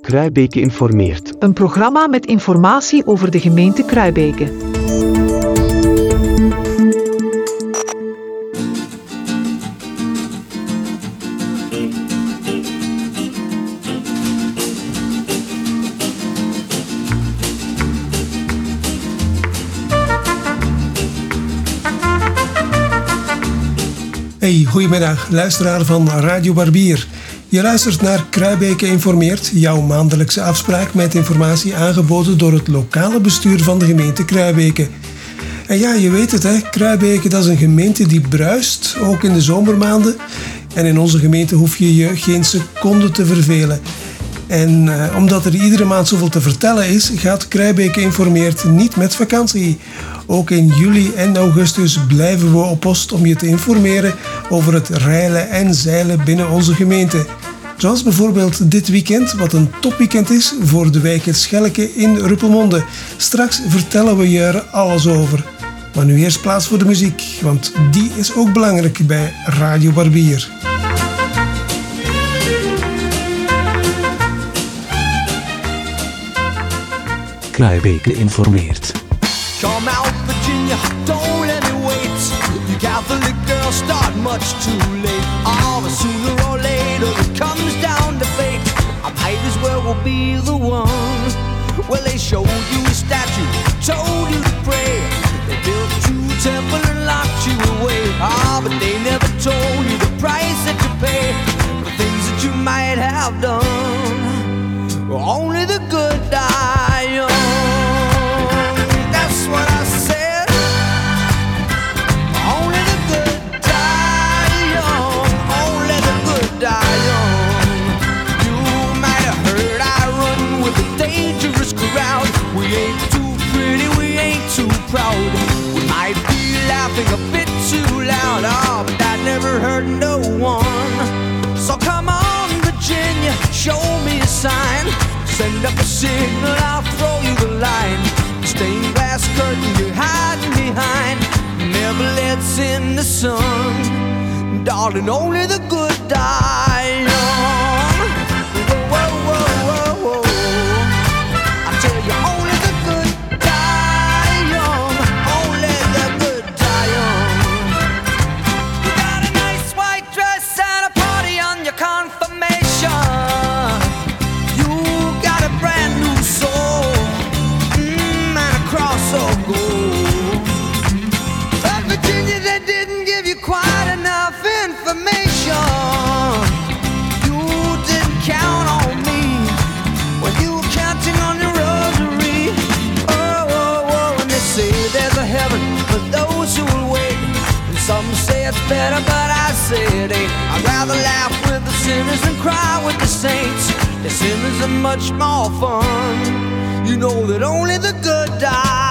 Kruibeke informeert. Een programma met informatie over de gemeente Kruibeke. Hey, goedemiddag, luisteraar van Radio Barbier. Je luistert naar Kruibeke Informeert, jouw maandelijkse afspraak met informatie aangeboden door het lokale bestuur van de gemeente Kruibeke. En ja, je weet het hè, Kruibeke dat is een gemeente die bruist, ook in de zomermaanden. En in onze gemeente hoef je je geen seconde te vervelen. En eh, omdat er iedere maand zoveel te vertellen is, gaat Kruibeke Informeert niet met vakantie. Ook in juli en augustus blijven we op post om je te informeren over het reilen en zeilen binnen onze gemeente. Zoals bijvoorbeeld dit weekend, wat een topweekend is voor de wijk Het Schelke in Ruppelmonde. Straks vertellen we je er alles over. Maar nu eerst plaats voor de muziek, want die is ook belangrijk bij Radio Barbier. Kruibeke informeert. Come out, Virginia, don't let me wait. You Catholic girls start much too late. All oh, sooner or later it will be the one. Well, they showed you a statue, told you to pray. They built a temple and locked you away. Ah, but they never told you the price that you pay for things that you might have done. Only show me a sign. Send up a signal, I'll throw you the line. Stained glass curtain you're hiding behind never lets in the sun. Darling, only the good die young. Better, but I it ain't. I'd rather laugh with the sinners than cry with the saints. The sinners are much more fun. You know that only the good die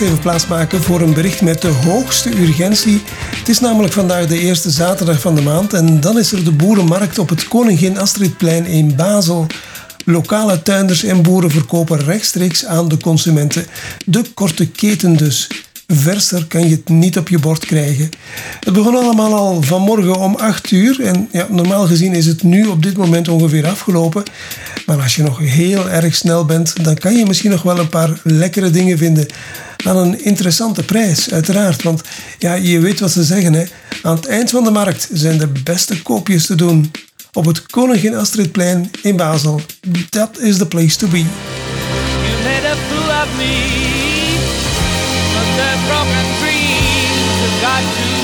eerst even plaatsmaken voor een bericht met de hoogste urgentie. Het is namelijk vandaag de eerste zaterdag van de maand en dan is er de boerenmarkt op het Koningin Astridplein in Basel. Lokale tuinders en boeren verkopen rechtstreeks aan de consumenten. De korte keten dus. Verser kan je het niet op je bord krijgen. Het begon allemaal al vanmorgen om 8 uur. En ja, normaal gezien is het nu op dit moment ongeveer afgelopen. Maar als je nog heel erg snel bent, dan kan je misschien nog wel een paar lekkere dingen vinden dan een interessante prijs, uiteraard. Want ja, je weet wat ze zeggen. Hè. Aan het eind van de markt zijn de beste koopjes te doen. Op het Koningin Astridplein in Basel. Dat is the place to be. You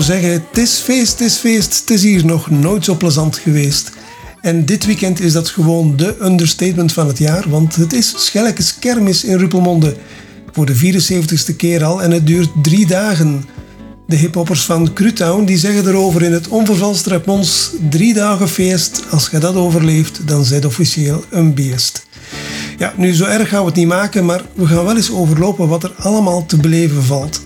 zou zeggen, het is feest, het is feest, het is hier nog nooit zo plezant geweest. En dit weekend is dat gewoon de understatement van het jaar, want het is Schellekes kermis in Ruppelmonde. Voor de 74ste keer al en het duurt drie dagen. De hiphoppers van Crutown die zeggen erover in het onvervalst Repons drie dagen feest. Als je dat overleeft, dan zijt officieel een beest. Ja, nu zo erg gaan we het niet maken, maar we gaan wel eens overlopen wat er allemaal te beleven valt.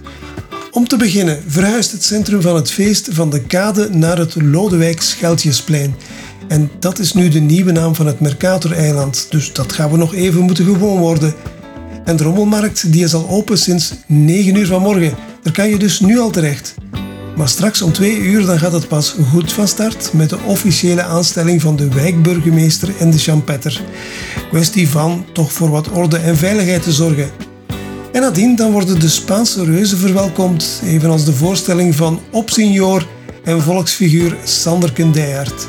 Om te beginnen verhuist het centrum van het feest van de kade naar het Lodewijk Scheltjesplein. En dat is nu de nieuwe naam van het Mercator-eiland, dus dat gaan we nog even moeten gewoon worden. En de rommelmarkt die is al open sinds 9 uur vanmorgen. Daar kan je dus nu al terecht. Maar straks om 2 uur dan gaat het pas goed van start met de officiële aanstelling van de wijkburgemeester en de champetter. Kwestie van toch voor wat orde en veiligheid te zorgen. En nadien dan worden de Spaanse reuzen verwelkomd, evenals de voorstelling van opsenior en volksfiguur Sanderken Dijert.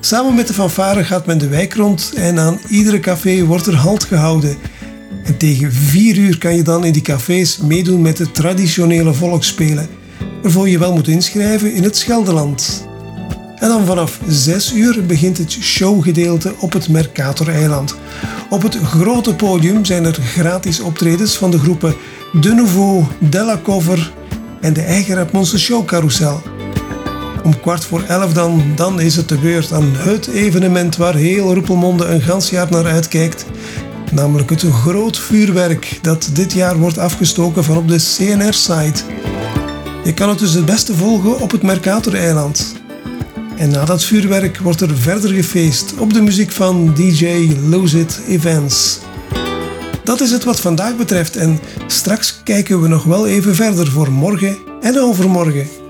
Samen met de fanfare gaat men de wijk rond en aan iedere café wordt er halt gehouden. En tegen 4 uur kan je dan in die cafés meedoen met de traditionele volksspelen, waarvoor je wel moet inschrijven in het Scheldeland. En dan vanaf 6 uur begint het showgedeelte op het Mercator-eiland. Op het grote podium zijn er gratis optredens van de groepen De Nouveau, Della Cover en de eigen Rapmonse Showcarousel. Om kwart voor elf dan, dan is het de beurt aan het evenement waar heel Roepelmonde een gans jaar naar uitkijkt. Namelijk het groot vuurwerk dat dit jaar wordt afgestoken van op de CNR-site. Je kan het dus het beste volgen op het Mercator-eiland. En na dat vuurwerk wordt er verder gefeest op de muziek van DJ Lose It Events. Dat is het wat vandaag betreft en straks kijken we nog wel even verder voor morgen en overmorgen.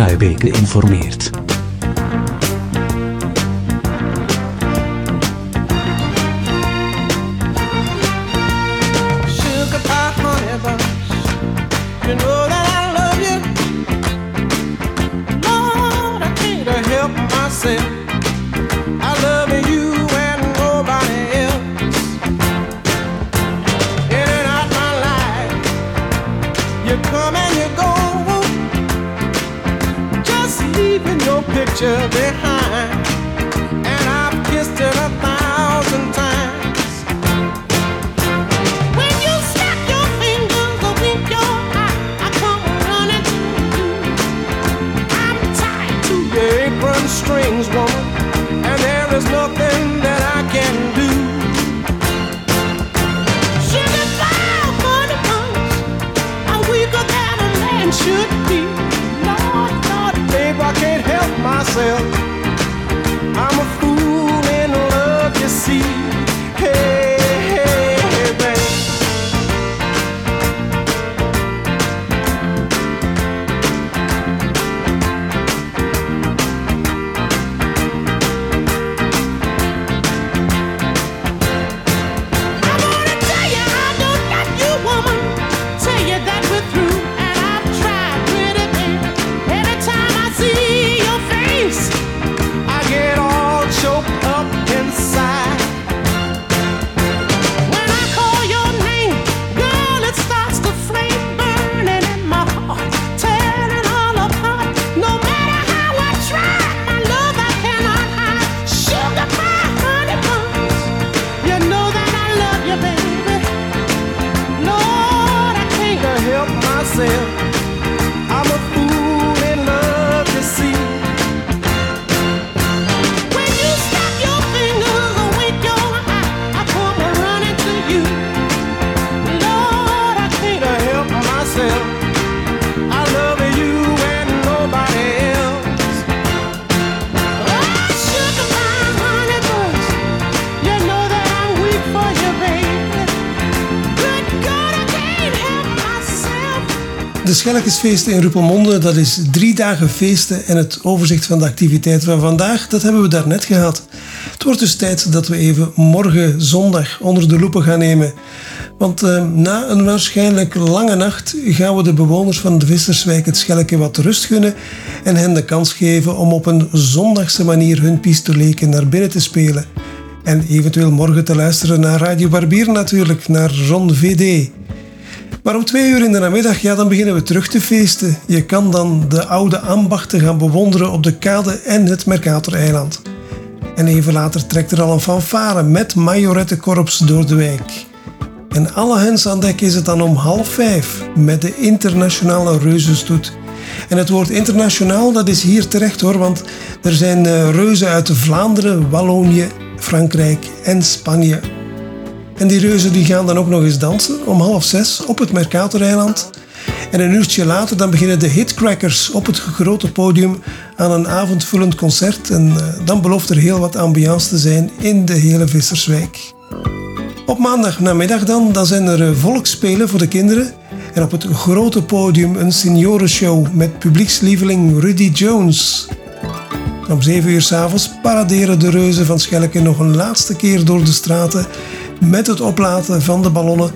Kluibeke informeert. Schelletjesfeesten in Ruppelmonde, dat is drie dagen feesten en het overzicht van de activiteiten van vandaag, dat hebben we daarnet gehad. Het wordt dus tijd dat we even morgen zondag onder de loepen gaan nemen. Want ehm, na een waarschijnlijk lange nacht gaan we de bewoners van de Visserswijk het schelke wat rust gunnen en hen de kans geven om op een zondagse manier hun pistoleken naar binnen te spelen. En eventueel morgen te luisteren naar Radio Barbier natuurlijk, naar Ron VD. Maar om twee uur in de namiddag, ja, dan beginnen we terug te feesten. Je kan dan de oude ambachten gaan bewonderen op de kade en het Mercator-eiland. En even later trekt er al een fanfare met majorettenkorps door de wijk. En alle hens aan dek is het dan om half vijf met de internationale reuzenstoet. En het woord internationaal, dat is hier terecht hoor, want er zijn eh, reuzen uit Vlaanderen, Wallonië, Frankrijk en Spanje. En die reuzen die gaan dan ook nog eens dansen om half zes op het Mercator-eiland. En een uurtje later dan beginnen de Hitcrackers op het grote podium aan een avondvullend concert. En eh, dan belooft er heel wat ambiance te zijn in de hele Visserswijk. Op maandag namiddag dan, dan zijn er eh, volksspelen voor de kinderen. En op het grote podium een seniorenshow met publiekslieveling Rudy Jones. Om 7 uur s'avonds paraderen de reuzen van Schelke nog een laatste keer door de straten. Met het oplaten van de ballonnen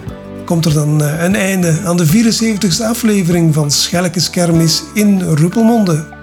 komt er dan eh, een einde aan de 74ste aflevering van Schelkes Kermis in Ruppelmonde.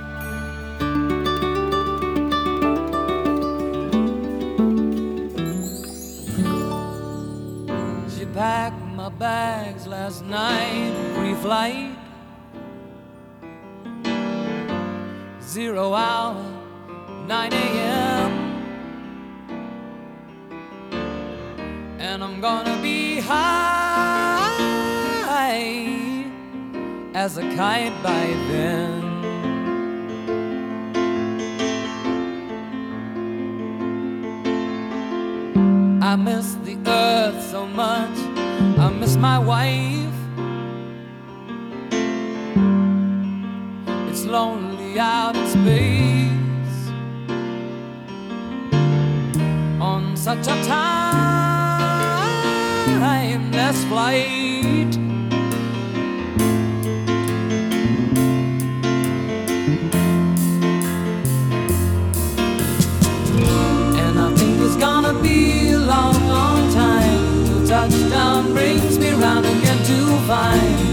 As a kite by then. I miss the earth so much. I miss my wife. It's lonely out in space on such a timeless flight. Brings me round again to find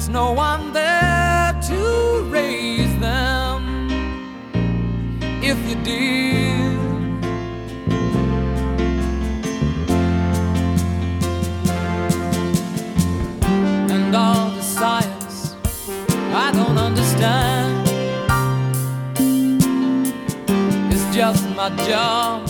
there's no one there to raise them. If you did, and all the science I don't understand. It's just my job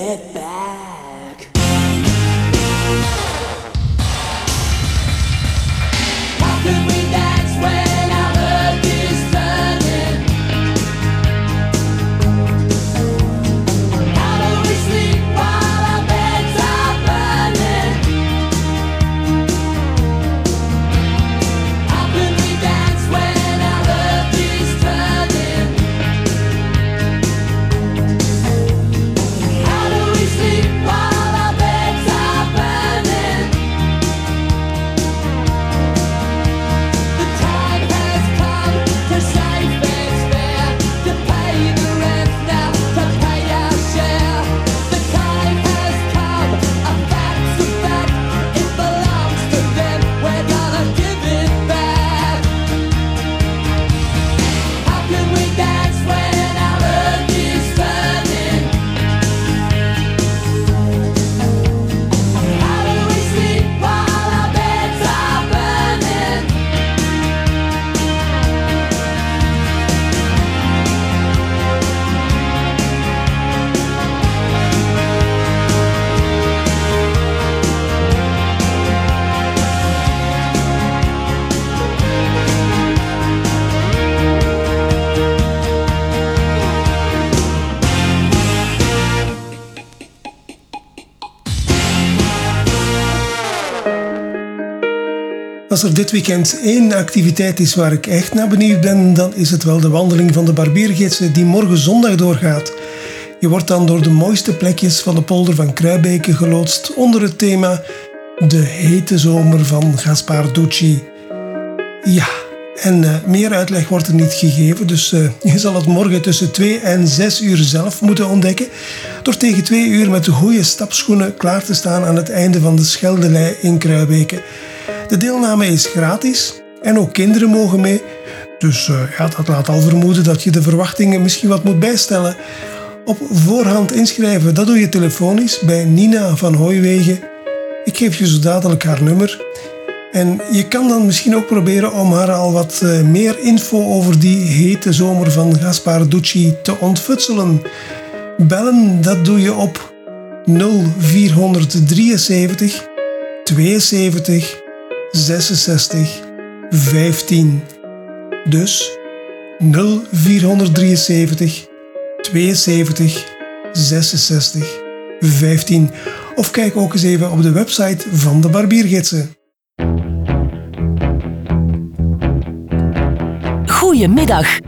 bad. als er dit weekend één activiteit is waar ik echt naar benieuwd ben, dan is het wel de wandeling van de barbiergidsen die morgen zondag doorgaat. Je wordt dan door de mooiste plekjes van de polder van Kruibeke geloodst onder het thema De hete zomer van Gaspar Ducci. Ja, en eh, meer uitleg wordt er niet gegeven, dus eh, je zal het morgen tussen 2 en 6 uur zelf moeten ontdekken. Door tegen 2 uur met de goede stapschoenen klaar te staan aan het einde van de Scheldelei in Kruibeken. De deelname is gratis en ook kinderen mogen mee. Dus eh, ja, dat laat al vermoeden dat je de verwachtingen misschien wat moet bijstellen. Op voorhand inschrijven, dat doe je telefonisch bij Nina van Hooiwegen. Ik geef je zo dadelijk haar nummer. En je kan dan misschien ook proberen om haar al wat eh, meer info over die hete zomer van Gaspar Ducci te ontfutselen. Bellen, dat doe je op 0473 72 66 15. Dus 0473 72 66 15. Of kijk ook eens even op de website van de Barbiergidsen. Goedemiddag.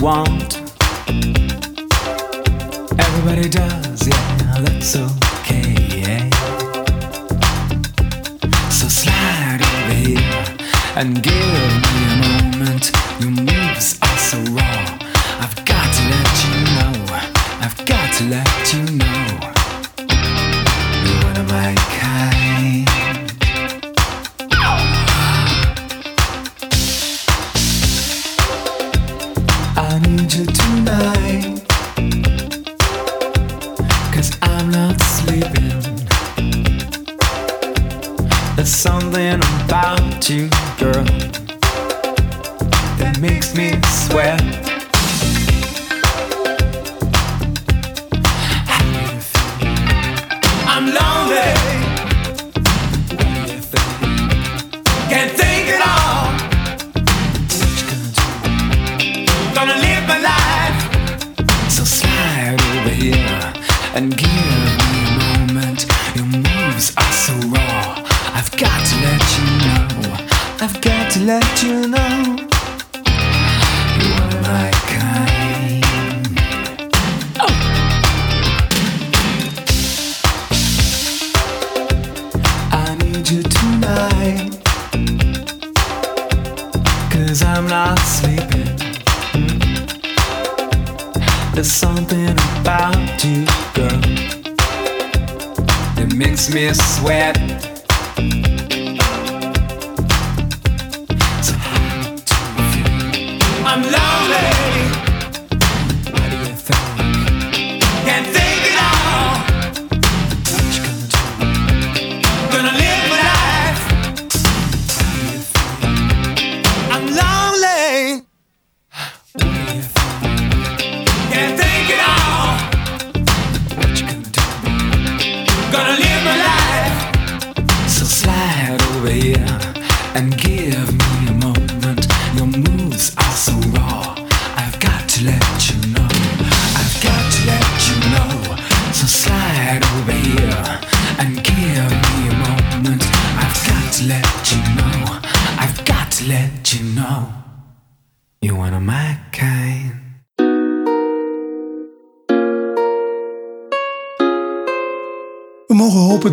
want.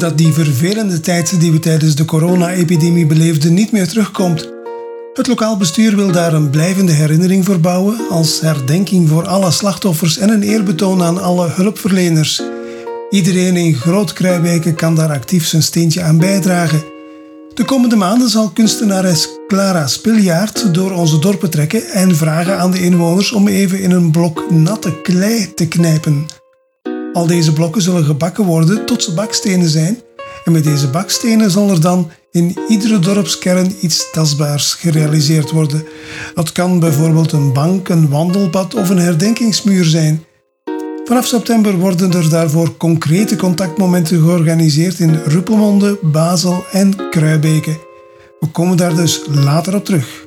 dat die vervelende tijd die we tijdens de corona-epidemie beleefden niet meer terugkomt. Het lokaal bestuur wil daar een blijvende herinnering voor bouwen als herdenking voor alle slachtoffers en een eerbetoon aan alle hulpverleners. Iedereen in Groot-Kruijbeke kan daar actief zijn steentje aan bijdragen. De komende maanden zal kunstenares Clara Spiljaard door onze dorpen trekken en vragen aan de inwoners om even in een blok natte klei te knijpen. Al deze blokken zullen gebakken worden tot ze bakstenen zijn. En met deze bakstenen zal er dan in iedere dorpskern iets tastbaars gerealiseerd worden. Dat kan bijvoorbeeld een bank, een wandelpad of een herdenkingsmuur zijn. Vanaf september worden er daarvoor concrete contactmomenten georganiseerd in Ruppelmonde, Basel en Kruibeke. We komen daar dus later op terug.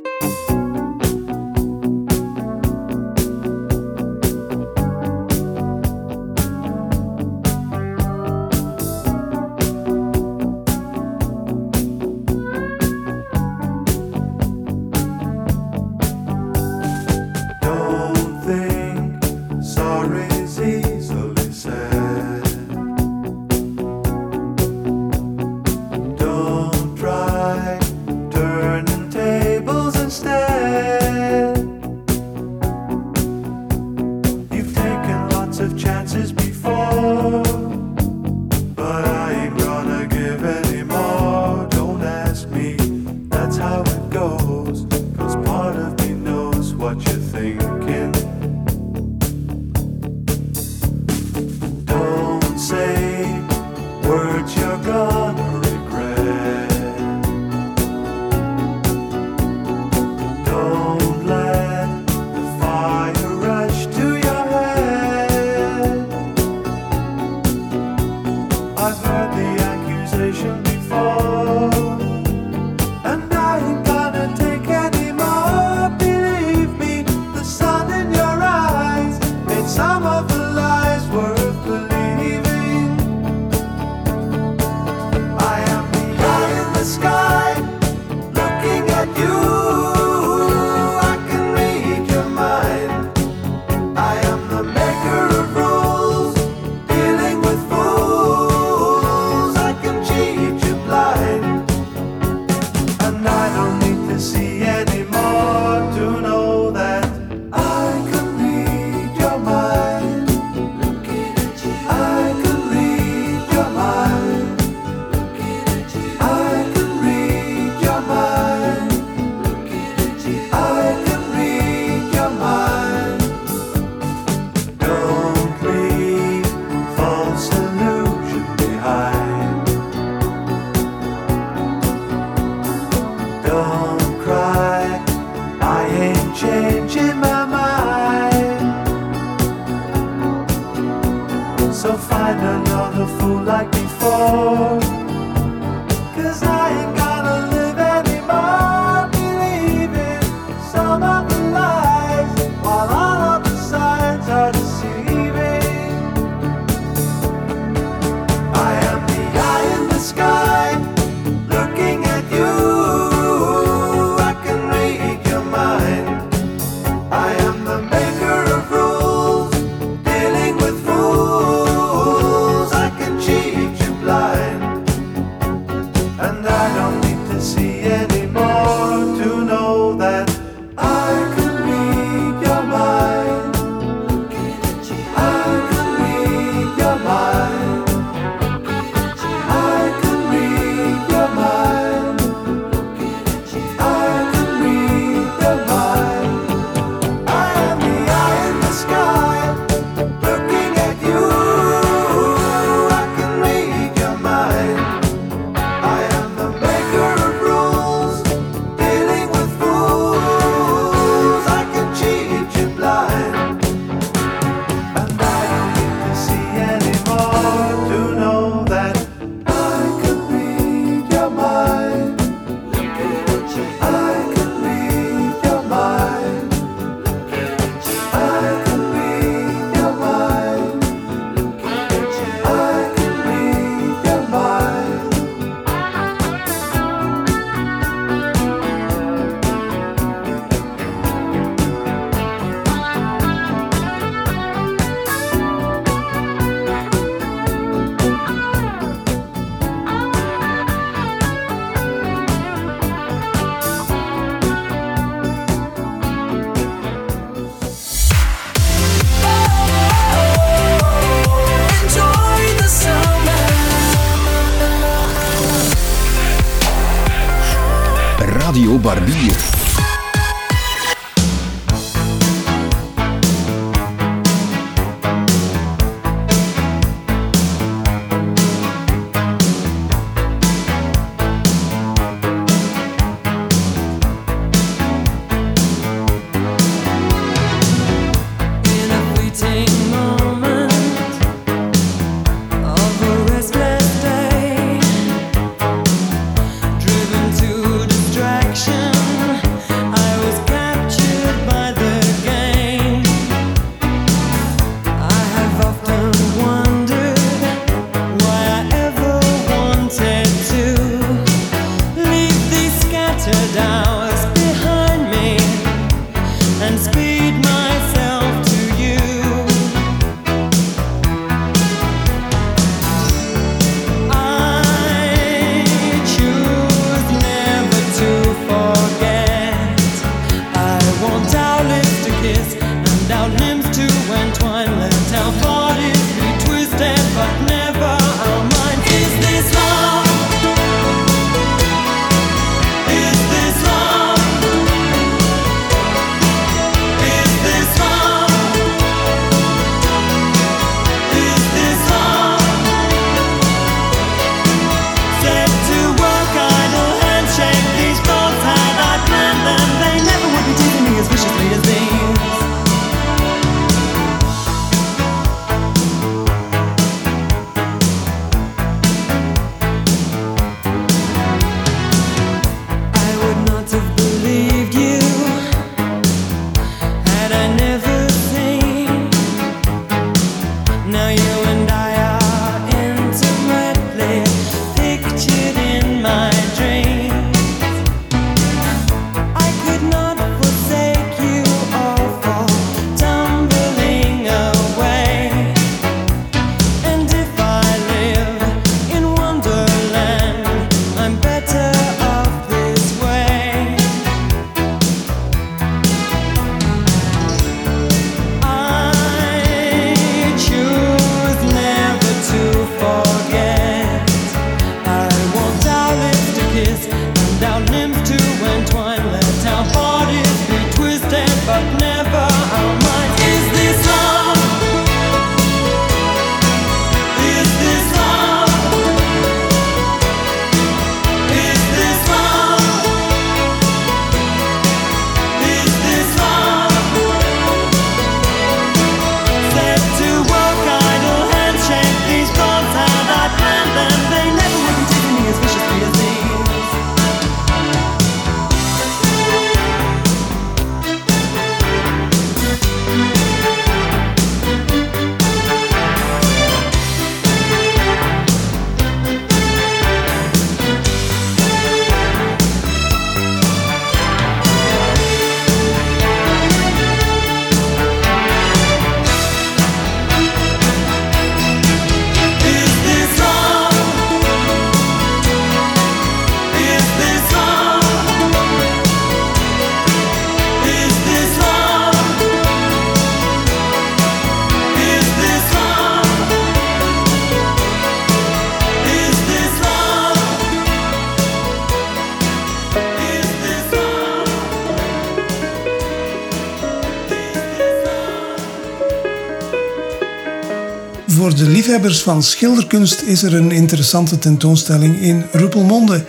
Liefhebbers van schilderkunst is er een interessante tentoonstelling in Ruppelmonde.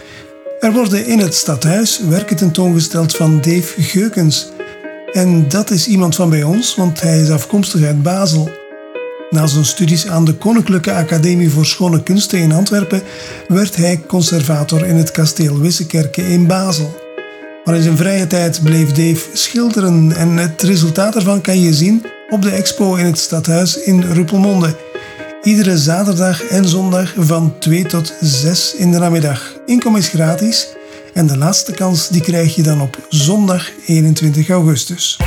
Er worden in het stadhuis werken tentoongesteld van Dave Geukens. En dat is iemand van bij ons, want hij is afkomstig uit Basel. Na zijn studies aan de Koninklijke Academie voor Schone Kunsten in Antwerpen werd hij conservator in het kasteel Wissekerke in Basel. Maar in zijn vrije tijd bleef Dave schilderen en het resultaat ervan kan je zien op de expo in het stadhuis in Ruppelmonde. Iedere zaterdag en zondag van 2 tot 6 in de namiddag. Inkom is gratis en de laatste kans die krijg je dan op zondag 21 augustus.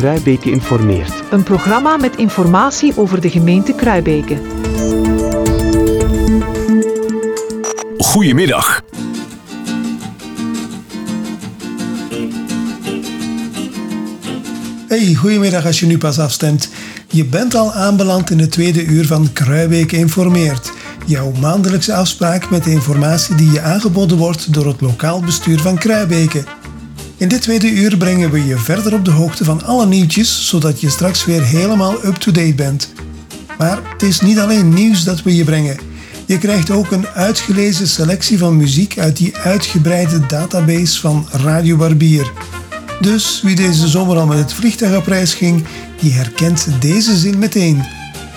Kruibeke informeert. Een programma met informatie over de gemeente Kruibeke. Goedemiddag. Hey, goedemiddag als je nu pas afstemt. Je bent al aanbeland in het tweede uur van Kruibeek informeert. Jouw maandelijkse afspraak met de informatie die je aangeboden wordt door het lokaal bestuur van Kruibeke. In dit tweede uur brengen we je verder op de hoogte van alle nieuwtjes, zodat je straks weer helemaal up-to-date bent. Maar het is niet alleen nieuws dat we je brengen. Je krijgt ook een uitgelezen selectie van muziek uit die uitgebreide database van Radio Barbier. Dus wie deze zomer al met het vliegtuig op reis ging, die herkent deze zin meteen.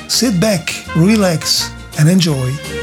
Sit back, relax and enjoy.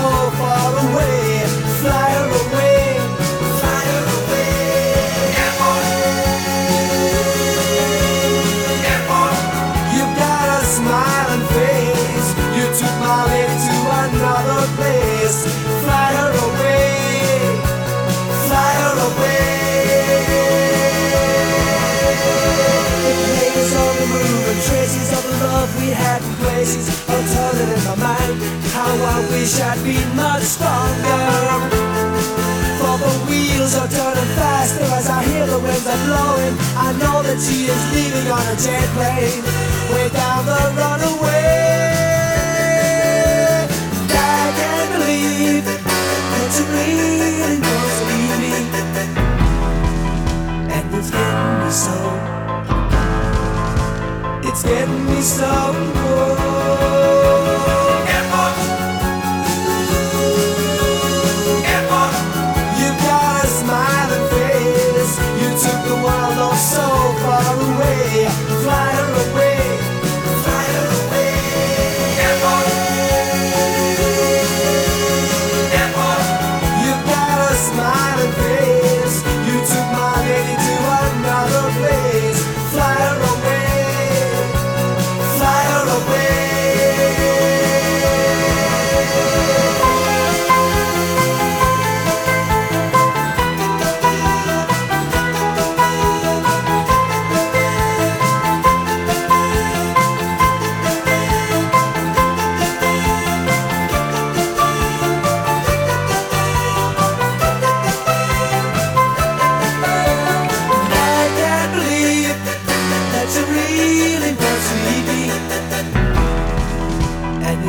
I love How I wish I'd been much stronger. For the wheels are turning faster as I hear the winds are blowing. I know that she is leaving on a jet plane, way down the runaway. I can't believe that you really want to leave me, and it's getting me so. It's getting me so. Airport. lost so far away, Fly her away.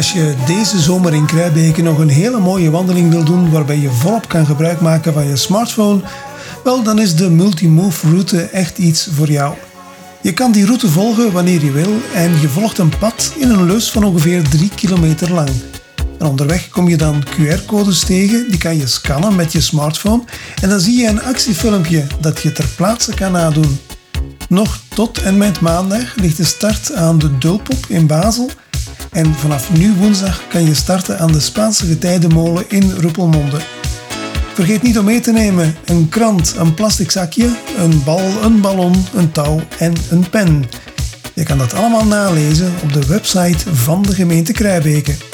Als je deze zomer in Kruibeke nog een hele mooie wandeling wil doen waarbij je volop kan gebruik maken van je smartphone, wel dan is de Multimove route echt iets voor jou. Je kan die route volgen wanneer je wil en je volgt een pad in een lus van ongeveer 3 kilometer lang. En onderweg kom je dan QR-codes tegen, die kan je scannen met je smartphone en dan zie je een actiefilmpje dat je ter plaatse kan nadoen. Nog tot en met maandag ligt de start aan de Dulpop in Basel en vanaf nu woensdag kan je starten aan de Spaanse getijdenmolen in Ruppelmonde. Vergeet niet om mee te nemen een krant, een plastic zakje, een bal, een ballon, een touw en een pen. Je kan dat allemaal nalezen op de website van de gemeente Kruibeke.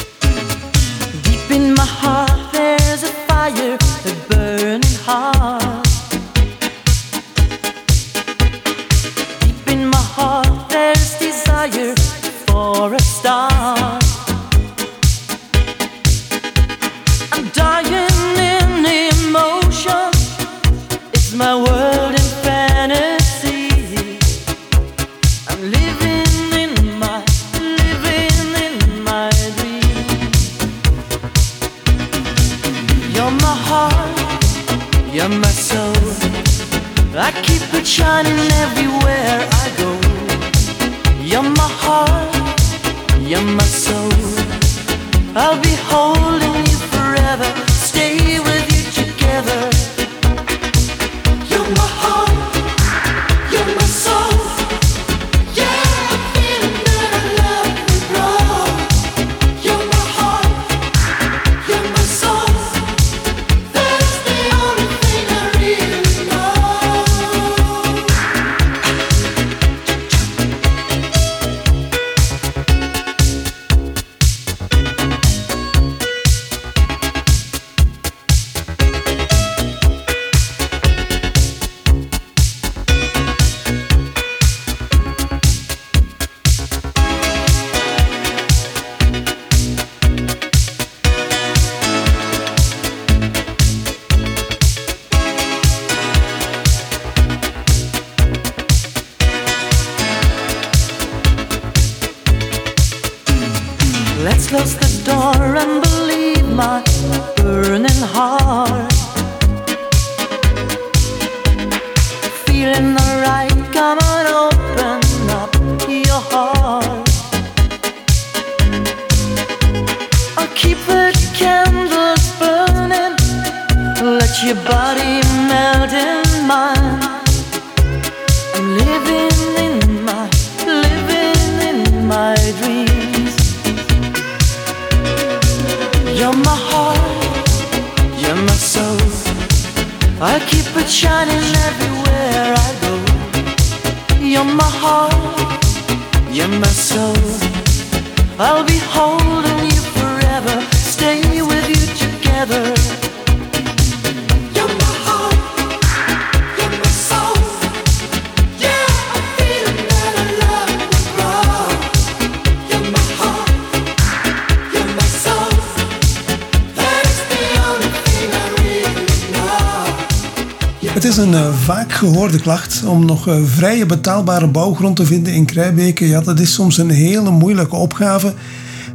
Is een eh, vaak gehoorde klacht om nog eh, vrije betaalbare bouwgrond te vinden in Kruibeke. Ja, dat is soms een hele moeilijke opgave.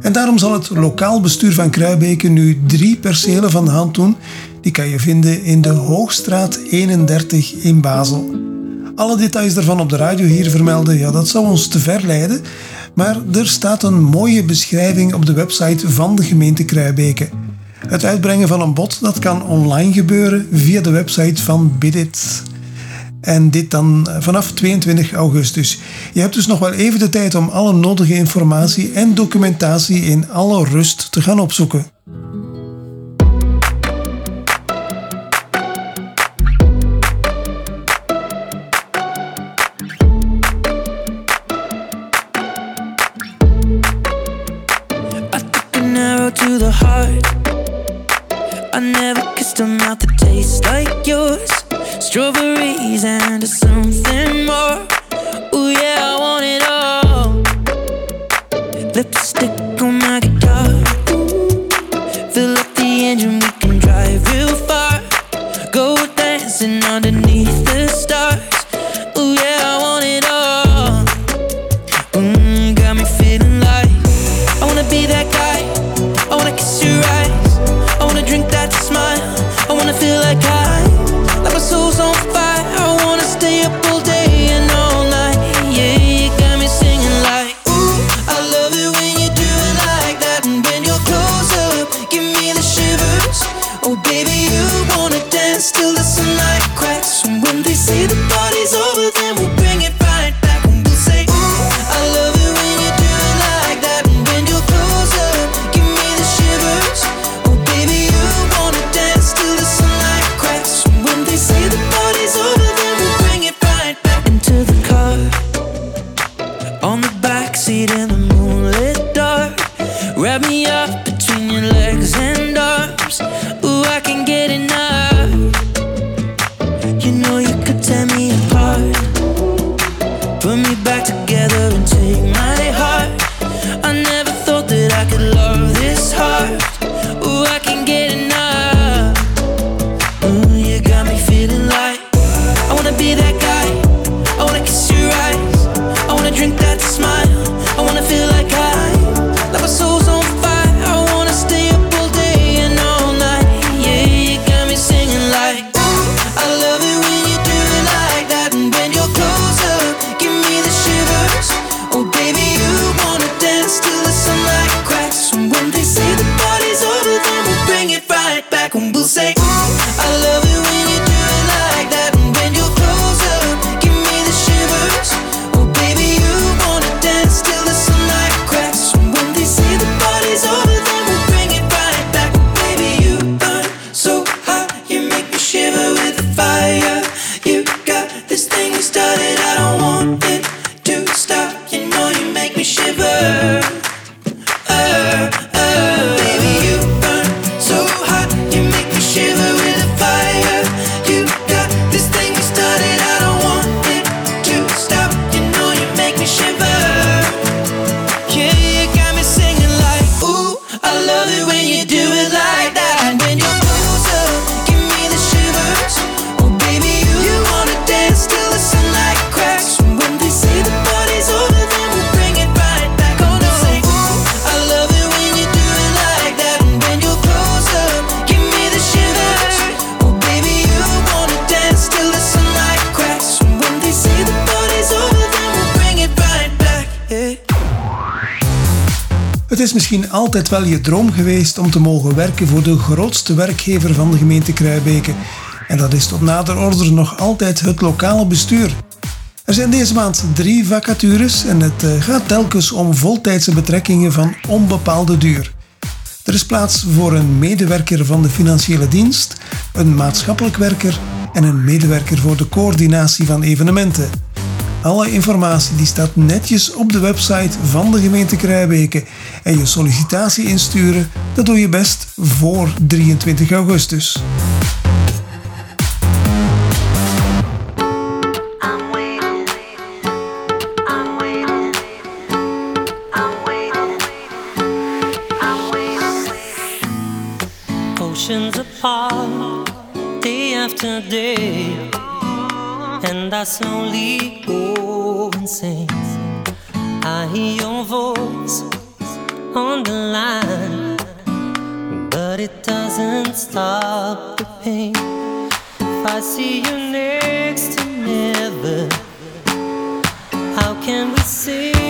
En daarom zal het lokaal bestuur van Kruibeke nu drie percelen van de hand doen. Die kan je vinden in de Hoogstraat 31 in Basel. Alle details daarvan op de radio hier vermelden, ja, dat zou ons te ver leiden. Maar er staat een mooie beschrijving op de website van de gemeente Kruibeke. Het uitbrengen van een bod dat kan online gebeuren via de website van Bidit. En dit dan eh, vanaf 22 augustus. Je hebt dus nog wel even de tijd om alle nodige informatie en documentatie in alle rust te gaan opzoeken. altijd wel je droom geweest om te mogen werken voor de grootste werkgever van de gemeente Kruijbeke. En dat is tot nader order nog altijd het lokale bestuur. Er zijn deze maand drie vacatures en het eh, gaat telkens om voltijdse betrekkingen van onbepaalde duur. Er is plaats voor een medewerker van de financiële dienst, een maatschappelijk werker en een medewerker voor de coördinatie van evenementen. Alle informatie die staat netjes op de website van de gemeente Kruijbeke. En je sollicitatie insturen, dat doe je best voor 23 augustus. day And I slowly go and. I hear your voice on the line, but it doesn't stop the pain. If I see you next to never, how can we say?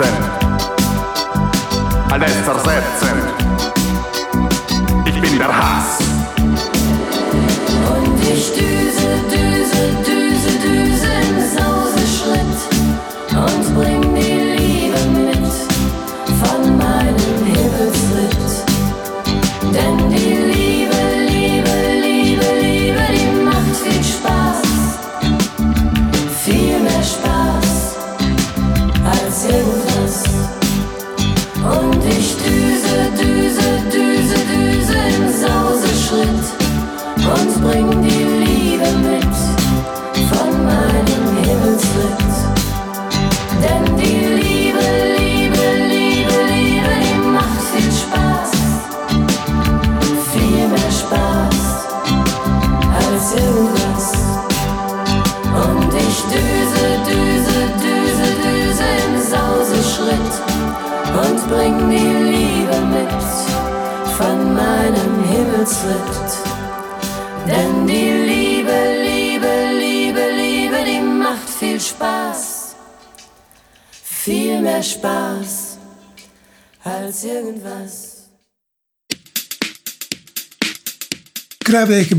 Z ad esser Z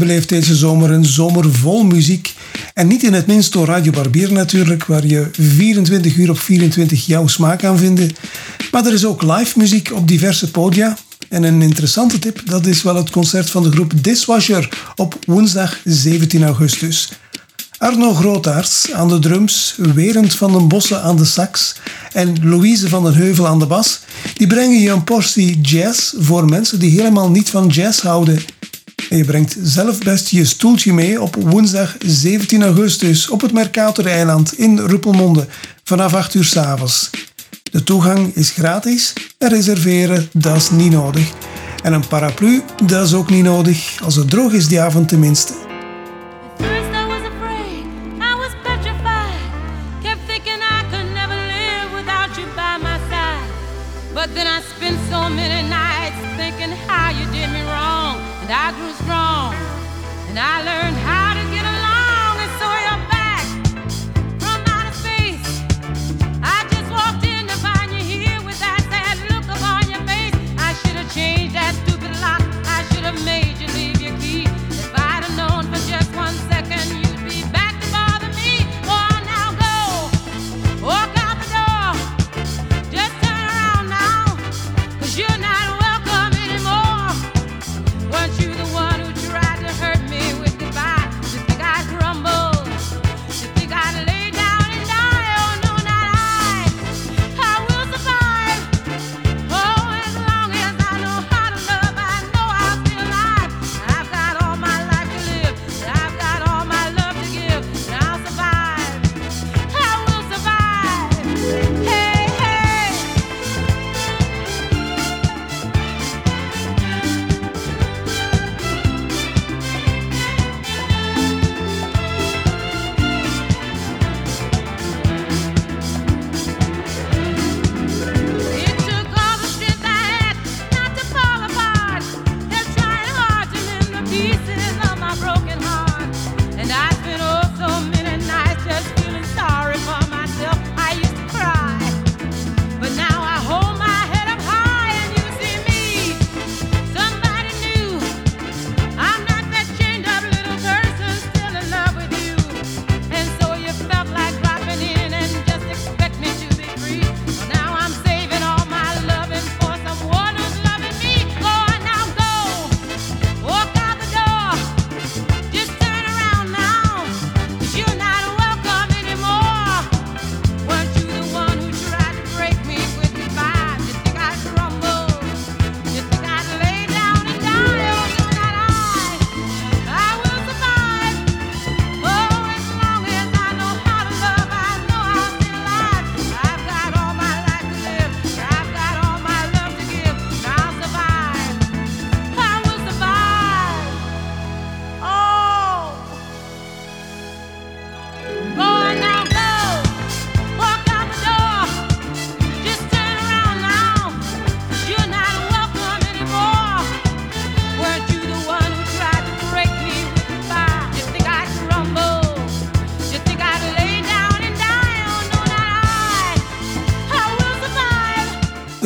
beleeft deze zomer een zomer vol muziek. En niet in het minst door Radio Barbier natuurlijk, waar je 24 uur op 24 jouw smaak kan vinden. Maar er is ook live muziek op diverse podia. En een interessante tip, dat is wel het concert van de groep Dishwasher op woensdag 17 augustus. Arno Grootaerts aan de drums, Werend van den Bossen aan de sax en Louise van den Heuvel aan de bas, die brengen je een portie jazz voor mensen die helemaal niet van jazz houden. En je brengt zelf best je stoeltje mee op woensdag 17 augustus op het Mercator-eiland in Ruppelmonde vanaf 8 uur s'avonds. De toegang is gratis en reserveren dat is niet nodig. En een paraplu, dat is ook niet nodig, als het droog is die avond tenminste.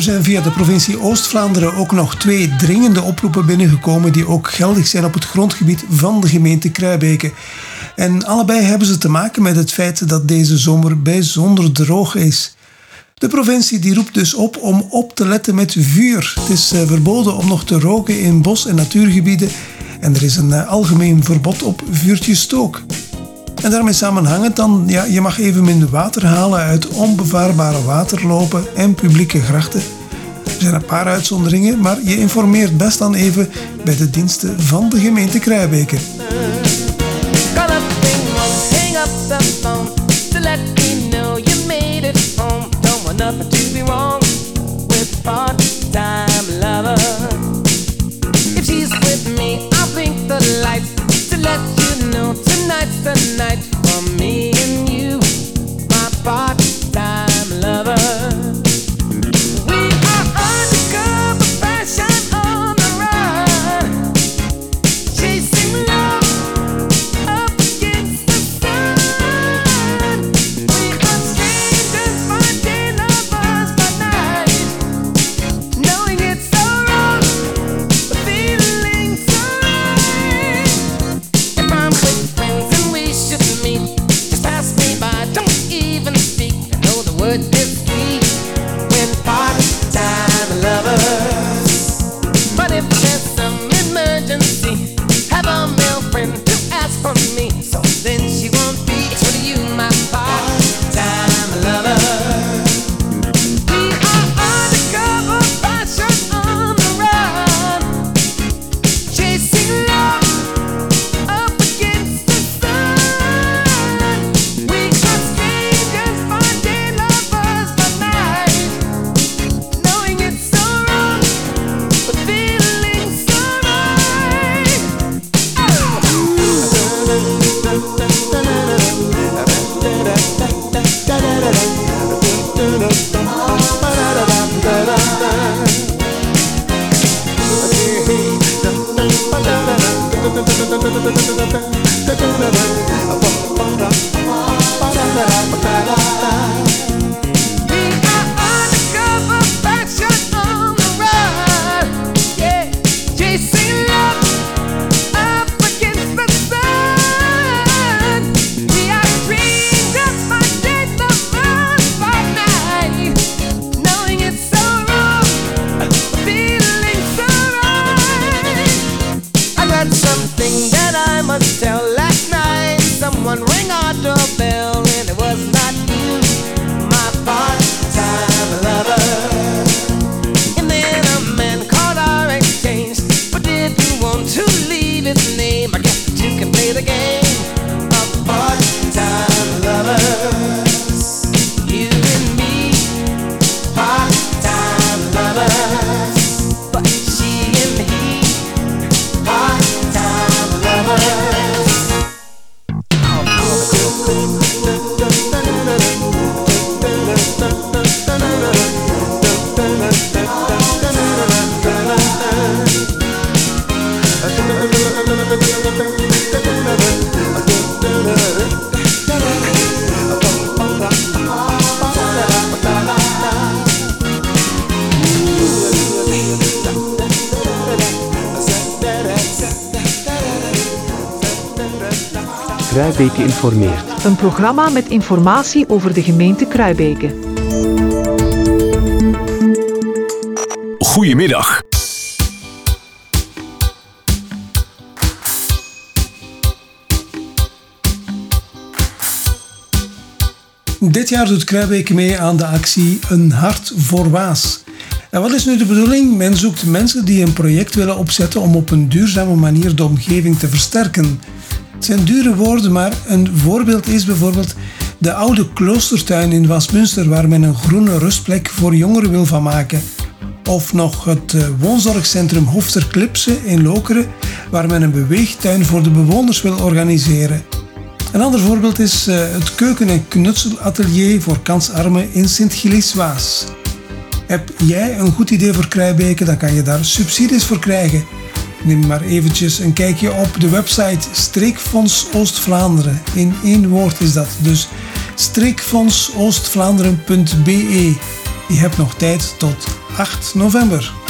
zijn via de provincie Oost-Vlaanderen ook nog twee dringende oproepen binnengekomen die ook geldig zijn op het grondgebied van de gemeente Kruibeke. En allebei hebben ze te maken met het feit dat deze zomer bijzonder droog is. De provincie die roept dus op om op te letten met vuur. Het is eh, verboden om nog te roken in bos- en natuurgebieden en er is een eh, algemeen verbod op vuurtjesstook. En daarmee samenhangend dan, ja, je mag even minder water halen uit onbevaarbare waterlopen en publieke grachten. Er zijn een paar uitzonderingen, maar je informeert best dan even bij de diensten van de gemeente Kruijbeke. Een programma met informatie over de gemeente Kruibeke. Goedemiddag. Dit jaar doet Kruibeke mee aan de actie Een Hart voor Waas. En wat is nu de bedoeling? Men zoekt mensen die een project willen opzetten om op een duurzame manier de omgeving te versterken. Zijn dure woorden, maar een voorbeeld is bijvoorbeeld de oude kloostertuin in Wasmunster, waar men een groene rustplek voor jongeren wil van maken. Of nog het eh, woonzorgcentrum Hofster Klipse in Lokeren, waar men een beweegtuin voor de bewoners wil organiseren. Een ander voorbeeld is eh, het keuken- en knutselatelier voor kansarmen in Sint-Gilles-Waas. Heb jij een goed idee voor Kruibeke, dan kan je daar subsidies voor krijgen. Neem maar eventjes een kijkje op de website Streekfonds Oost-Vlaanderen. In één woord is dat, dus streekfondsoostvlaanderen.be. Je hebt nog tijd tot 8 november.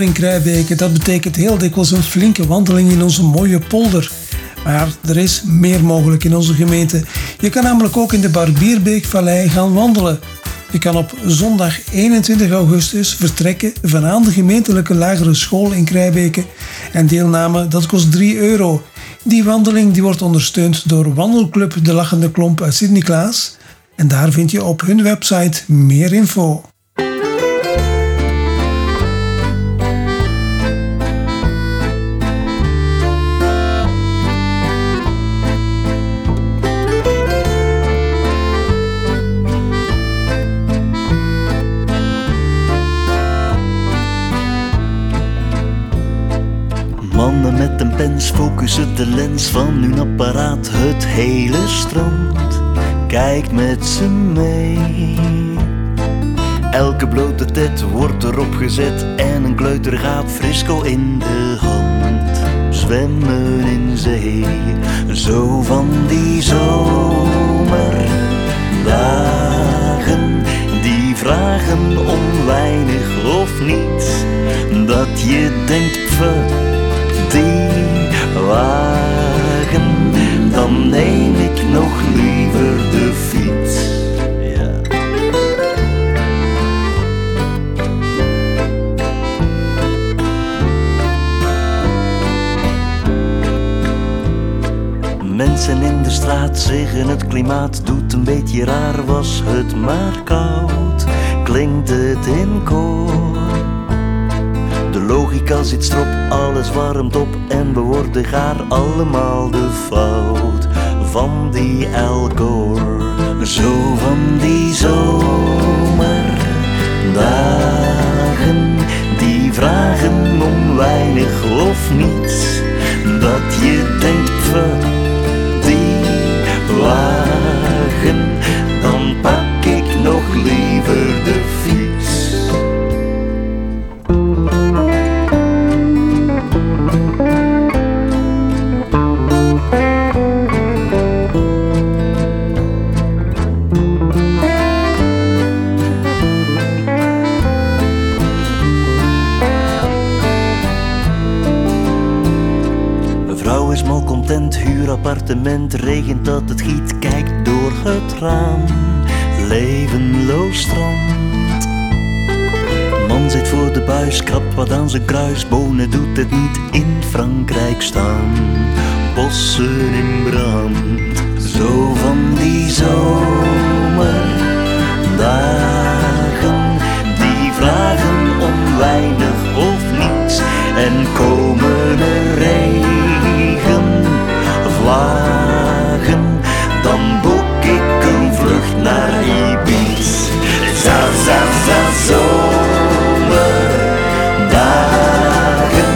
In Kruibeke, dat betekent heel dikwijls een flinke wandeling in onze mooie polder. Maar er is meer mogelijk in onze gemeente. Je kan namelijk ook in de Barbierbeekvallei gaan wandelen. Je kan op zondag 21 augustus vertrekken vanaan de gemeentelijke lagere school in Kruibeke. En deelname, dat kost 3 euro. Die wandeling die wordt ondersteund door wandelclub De Lachende Klomp uit Sint-Niklaas. En daar vind je op hun website meer info. Focussen de lens van hun apparaat het hele strand. Kijkt met ze mee. Elke blote tet wordt erop gezet en een kleuter gaat frisco in de hand. Zwemmen in zee, zo van die zomerdagen. Die vragen om weinig of niets. Dat je denkt, "Pff, die wagen, dan neem ik nog liever de fiets. Ja. Mensen in de straat zeggen het klimaat doet een beetje raar, was het maar koud, klinkt het in koor. De logica zit strop, alles warmt op en we worden gaar allemaal de fout van die Al Gore. Zo van die zomerdagen, die vragen om weinig of niets. Dat je denkt, "Pff, die wagen, regent dat het giet, kijkt door het raam, levenloos strand. Man zit voor de buis, krabt wat aan zijn kruisbonen, doet het niet in Frankrijk staan. Bossen in brand, zo van die zomerdagen, die vragen om weinig of niets en komen er dan boek ik een vlucht naar Ibiza. Za, za, za, zomerdagen,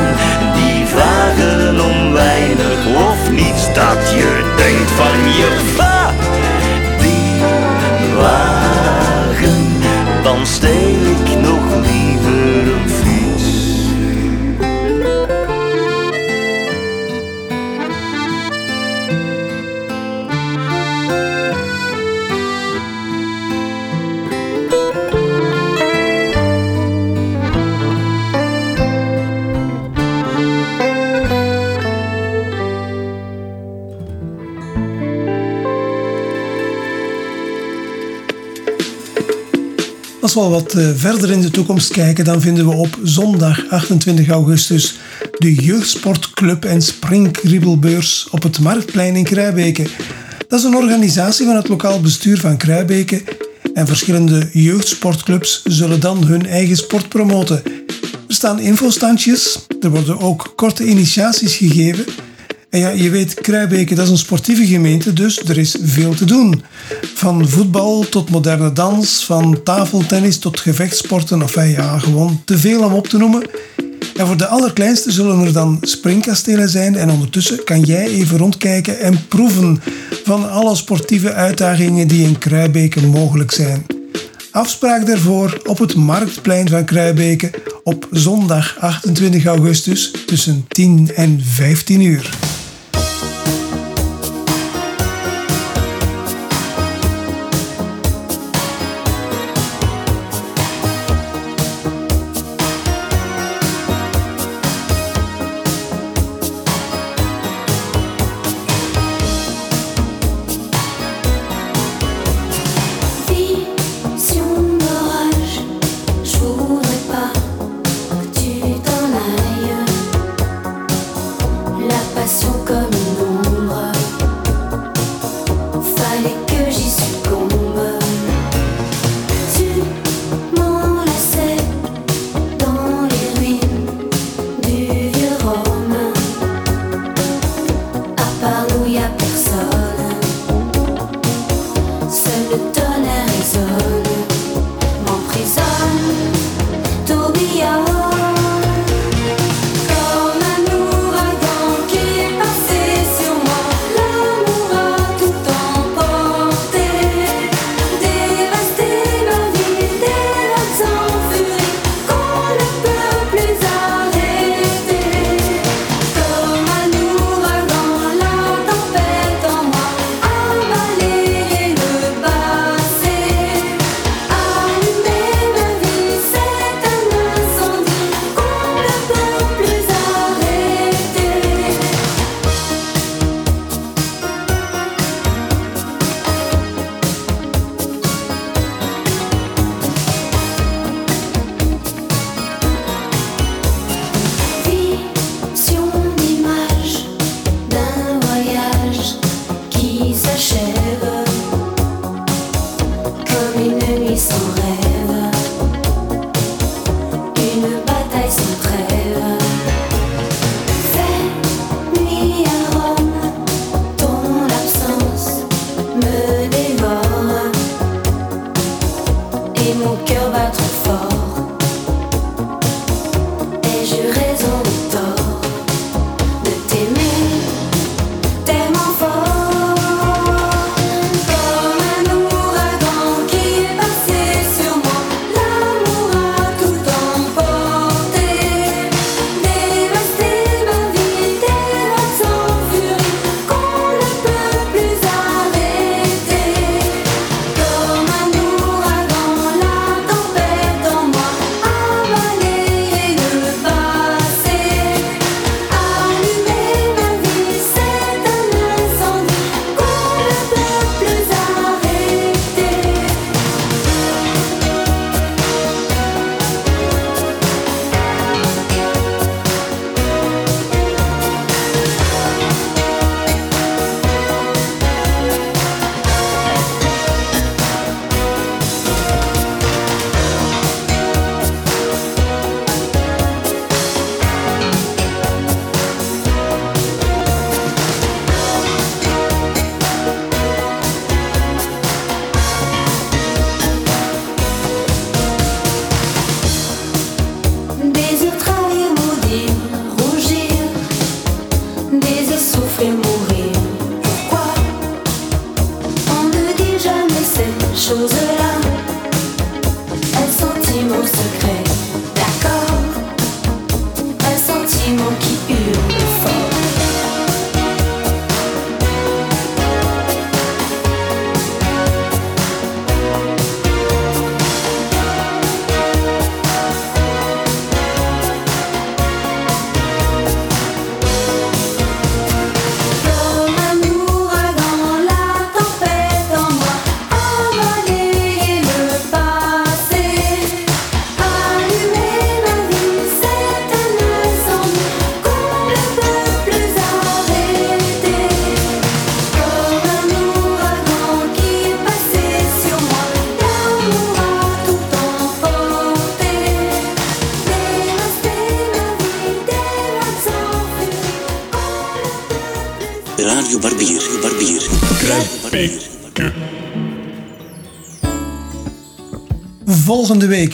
die vragen om weinig of niets, dat je denkt van je Als we al wat eh, verder in de toekomst kijken, dan vinden we op zondag 28 augustus de Jeugdsportclub en Springkriebelbeurs op het Marktplein in Kruibeke. Dat is een organisatie van het lokaal bestuur van Kruibeke en verschillende jeugdsportclubs zullen dan hun eigen sport promoten. Er staan infostandjes, er worden ook korte initiaties gegeven. En ja, je weet, Kruibeke dat is een sportieve gemeente, dus er is veel te doen. Van voetbal tot moderne dans, van tafeltennis tot gevechtsporten, of ja, gewoon te veel om op te noemen. En voor de allerkleinste zullen er dan springkastelen zijn en ondertussen kan jij even rondkijken en proeven van alle sportieve uitdagingen die in Kruibeke mogelijk zijn. Afspraak daarvoor op het Marktplein van Kruibeke op zondag 28 augustus tussen 10 en 15 uur.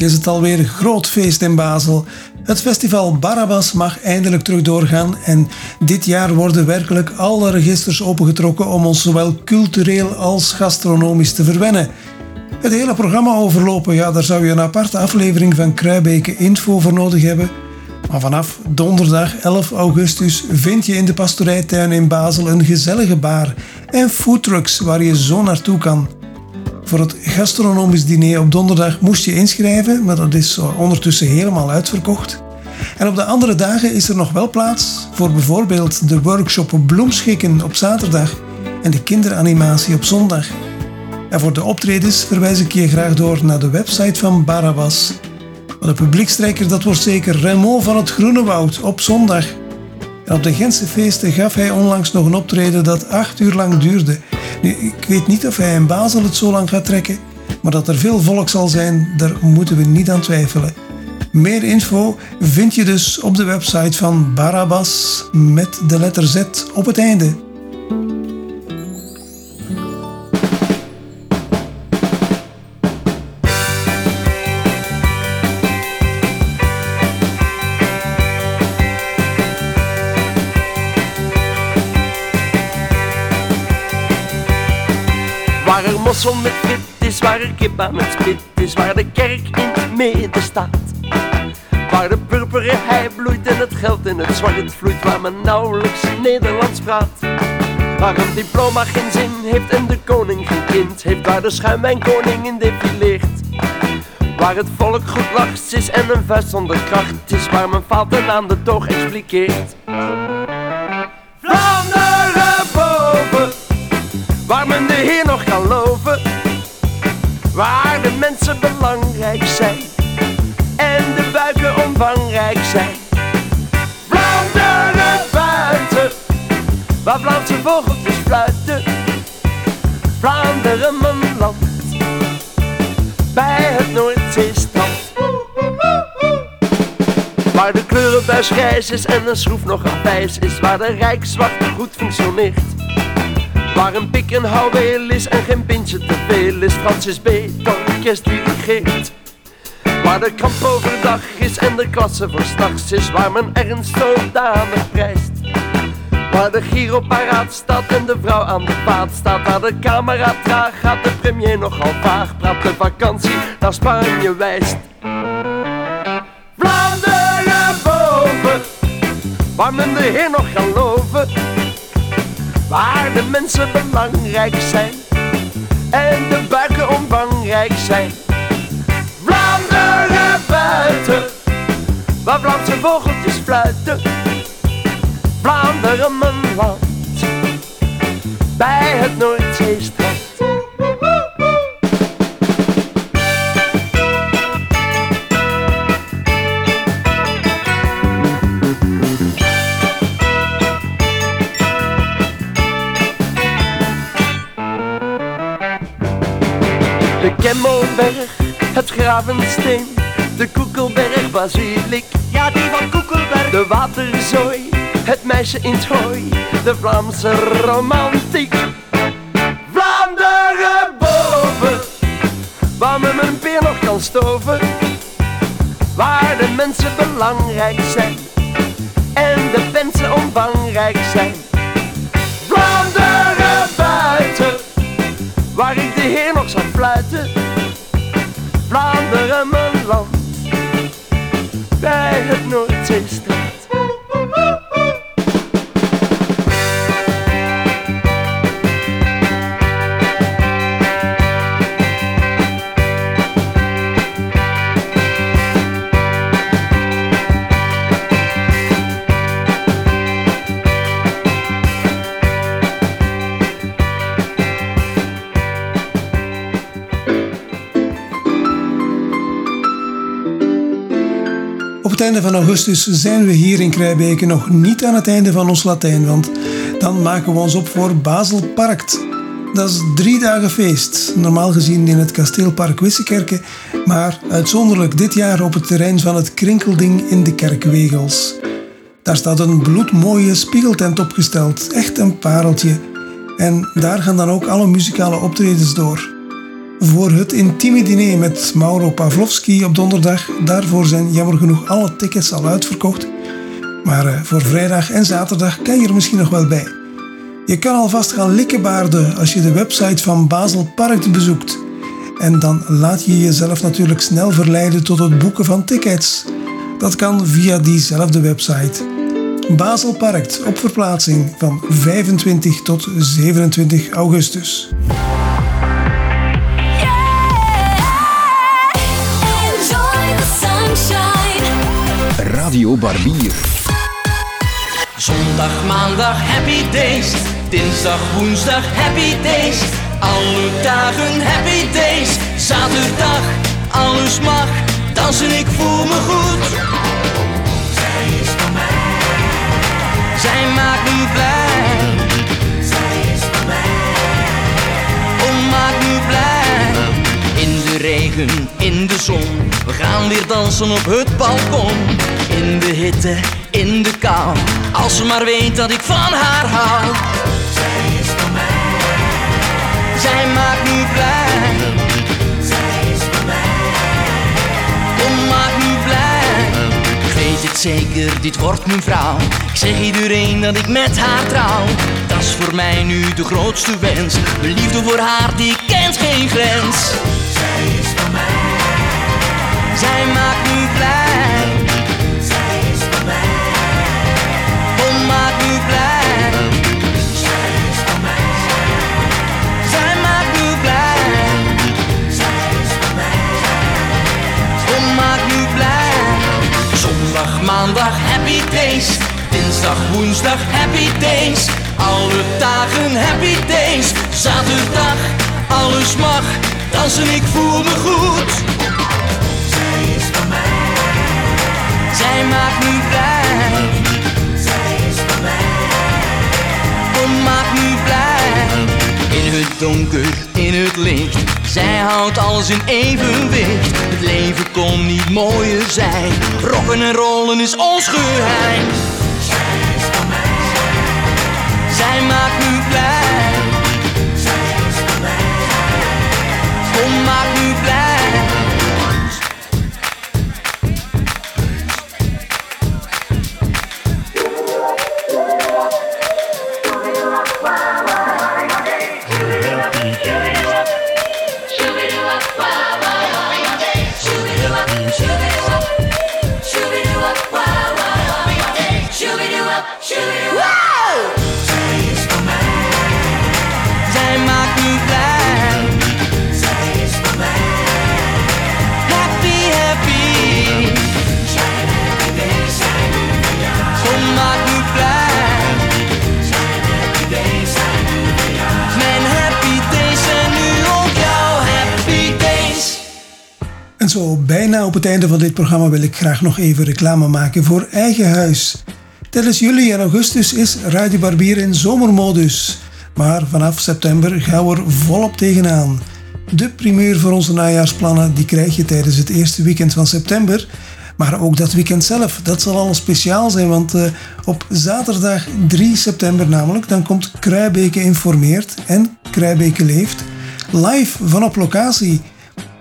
Is het alweer groot feest in Basel. Het festival Barabbas mag eindelijk terug doorgaan en dit jaar worden werkelijk alle registers opengetrokken om ons zowel cultureel als gastronomisch te verwennen. Het hele programma overlopen, ja, daar zou je een aparte aflevering van Kruibeke Info voor nodig hebben. Maar vanaf donderdag 11 augustus vind je in de pastorijtuin in Basel een gezellige bar en foodtrucks waar je zo naartoe kan. Voor het gastronomisch diner op donderdag moest je inschrijven, maar dat is ondertussen helemaal uitverkocht. En op de andere dagen is er nog wel plaats voor bijvoorbeeld de workshop bloemschikken op zaterdag en de kinderanimatie op zondag. En voor de optredens verwijs ik je graag door naar de website van Barabbas. Maar de publiekstrekker dat wordt zeker Raymond van het Groene Woud op zondag. En op de Gentse feesten gaf hij onlangs nog een optreden dat acht uur lang duurde. Ik weet niet of hij in Basel het zo lang gaat trekken, maar dat er veel volk zal zijn, daar moeten we niet aan twijfelen. Meer info vind je dus op de website van Barabbas met de letter Z op het einde. Waar met wit is, waar er kippa met spit is, waar de kerk in het midden staat. Waar de purperen hei bloeit en het geld in het zwart vloeit, waar men nauwelijks Nederlands praat. Waar een diploma geen zin heeft en de koning geen kind heeft, waar de schuimwijnkoning in defileert. Waar het volk goed lacht is en een vuist zonder kracht is, waar men faalt en aan de toog expliqueert. Waar men de Heer nog kan loven, waar de mensen belangrijk zijn en de buiken omvangrijk zijn. Vlaanderen buiten, waar Vlaamse vogeltjes fluiten, Vlaanderen mijn land, bij het Noordzeestrand. Waar de kleurenbuis grijs is en een schroef nog afwijs is, waar de rijkswacht goed functioneert. Waar een pik en houweel is en geen pintje te veel is, Francis B. orkest dirigeert. Waar de kamp overdag is en de klasse voor s'nachts is. Waar men ernst zodanig prijst. Waar de giroparaat staat en de vrouw aan de vaat staat. Waar de camera traag gaat, de premier nogal vaag praat. De vakantie naar Spanje wijst. Vlaanderen boven, waar men de Heer nog kan loven. Waar de mensen belangrijk zijn en de buiken omvangrijk zijn. Vlaanderen buiten, waar Vlaamse vogeltjes fluiten. Vlaanderen mijn land, bij het Noordzeestrand. De Kemmelberg, het Gravensteen, de Koekelberg, Basilik. Ja, die van Koekelberg. De Waterzooi, het meisje in het hooi, de Vlaamse romantiek. Vlaanderen boven, waar men mijn peer nog kan stoven. Waar de mensen belangrijk zijn en de mensen omvangrijk zijn. Vlaanderen waar ik de Heer nog zag fluiten. Vlaanderen, mijn land, bij het Noordzeestrand. Op het einde van augustus zijn we hier in Kruibeke nog niet aan het einde van ons Latijn, want dan maken we ons op voor Basel Parkt. Dat is drie dagen feest, normaal gezien in het kasteelpark Wissekerke, maar uitzonderlijk dit jaar op het terrein van het Krinkelding in de Kerkwegels. Daar staat een bloedmooie spiegeltent opgesteld, echt een pareltje. En daar gaan dan ook alle muzikale optredens door. Voor het intieme diner met Mauro Pavlovski op donderdag, daarvoor zijn jammer genoeg alle tickets al uitverkocht. Maar eh, voor vrijdag en zaterdag kan je er misschien nog wel bij. Je kan alvast gaan likkenbaarden als je de website van Basel Park bezoekt. En dan laat je jezelf natuurlijk snel verleiden tot het boeken van tickets. Dat kan via diezelfde website. Basel Parkt op verplaatsing van 25 tot 27 augustus. Radio Barbier. Zondag, maandag, happy days. Dinsdag, woensdag, happy days. Alle dagen happy days. Zaterdag, alles mag. Dansen, ik voel me goed. Zij is van mij. Zij maakt me blij. Zij is van mij. Oh, maakt me blij. Regen, in de zon. We gaan weer dansen op het balkon. In de hitte, in de kou. Als ze maar weet dat ik van haar hou. Zij is van mij. Zij maakt me blij. Zij is van mij. Oh, maakt me blij. Ik weet het zeker, dit wordt mijn vrouw. Ik zeg iedereen dat ik met haar trouw. Dat is voor mij nu de grootste wens. Mijn liefde voor haar, die kent geen grens. Zij maakt me blij. Zij is van mij. Oh, maakt me blij. Zij is van mij. Zij maakt me blij. Zij is van mij. Oh, maakt me blij. Zondag, maandag, happy days. Dinsdag, woensdag, happy days. Alle dagen happy days. Zaterdag, alles mag. Dansen, ik voel me goed. Zij maakt me blij. Zij is van mij. Oh, maakt me blij. In het donker, in het licht. Zij houdt alles in evenwicht. Het leven kon niet mooier zijn. Rocken en rollen is ons geheim. Zij is van mij. Zij maakt me blij. Zij is van mij. Oh, maakt me blij. Zo bijna op het einde van dit programma wil ik graag nog even reclame maken voor Eigen Huis. Tijdens juli en augustus is Radio Barbier in zomermodus. Maar vanaf september gaan we er volop tegenaan. De primeur voor onze najaarsplannen die krijg je tijdens het eerste weekend van september. Maar ook dat weekend zelf, dat zal al speciaal zijn, want eh, op zaterdag 3 september namelijk, dan komt Kruibeke informeert en Kruibeke leeft live van op locatie.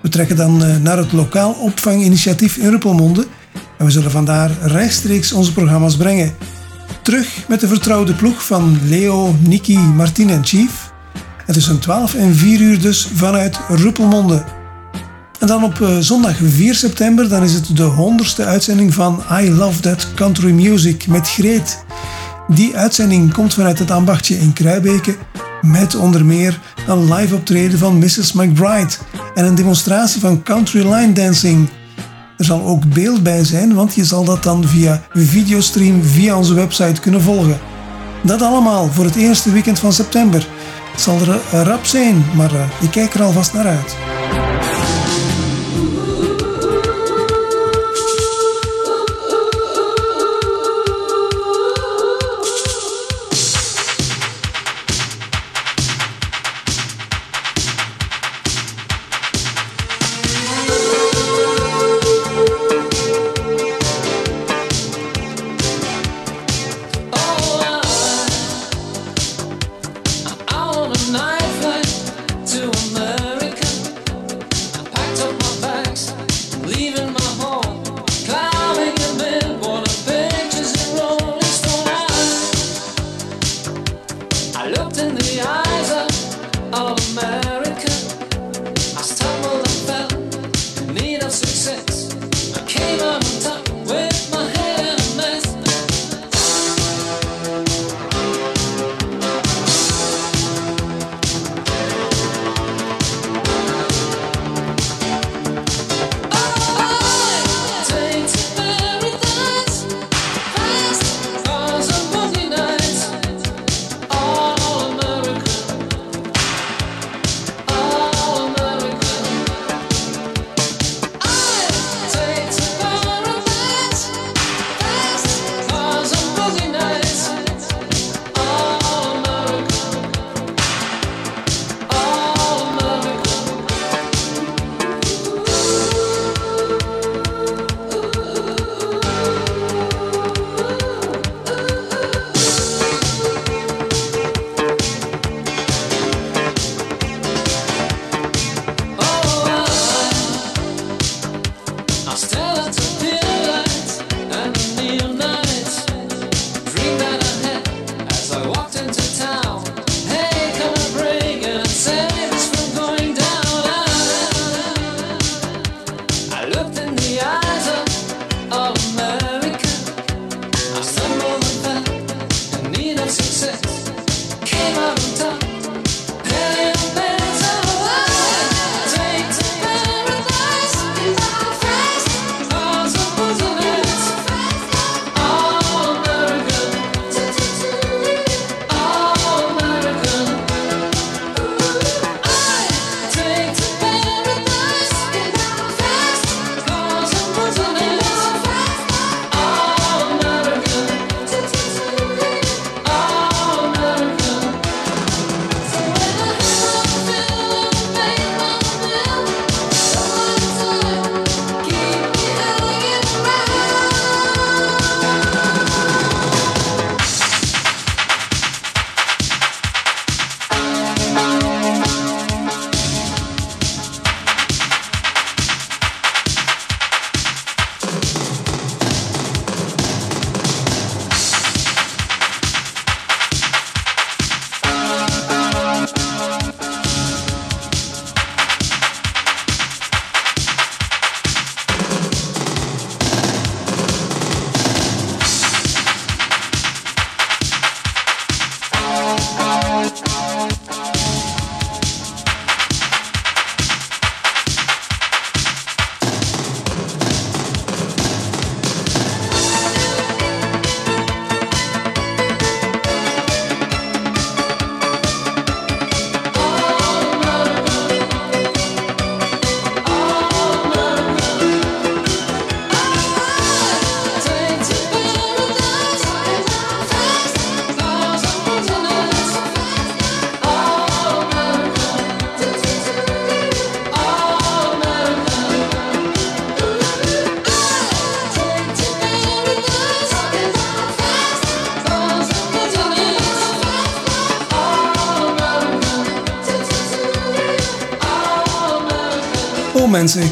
We trekken dan eh, naar het lokaal opvanginitiatief in Ruppelmonde en we zullen vandaar rechtstreeks onze programma's brengen. Terug met de vertrouwde ploeg van Leo, Niki, Martin en Chief. En tussen 12 en 4 uur dus vanuit Ruppelmonde. En dan op eh, zondag 4 september dan is het de 100ste uitzending van I Love That Country Music met Greet. Die uitzending komt vanuit het ambachtje in Kruibeke met onder meer een live optreden van Mrs. McBride en een demonstratie van country line dancing. Er zal ook beeld bij zijn, want je zal dat dan via videostream via onze website kunnen volgen. Dat allemaal voor het eerste weekend van september. Het zal er rap zijn, maar eh, ik kijk er alvast naar uit.